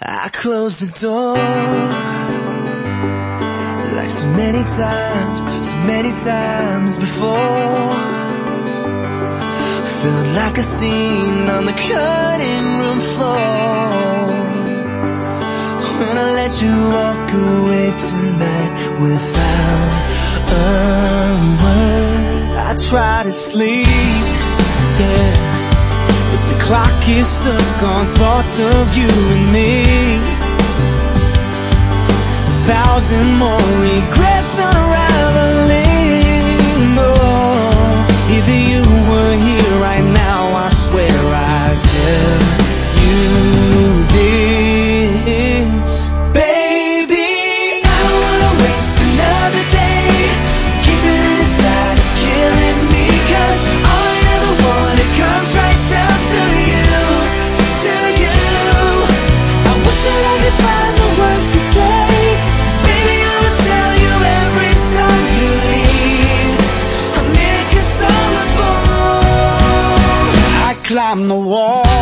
I closed the door like so many times, so many times before. Felt like a scene on the cutting room floor. When I let you walk away tonight without a word, I try to sleep, yeah clock is stuck on thoughts of you and me. A thousand more regrets unraveling oh, if you climb the wall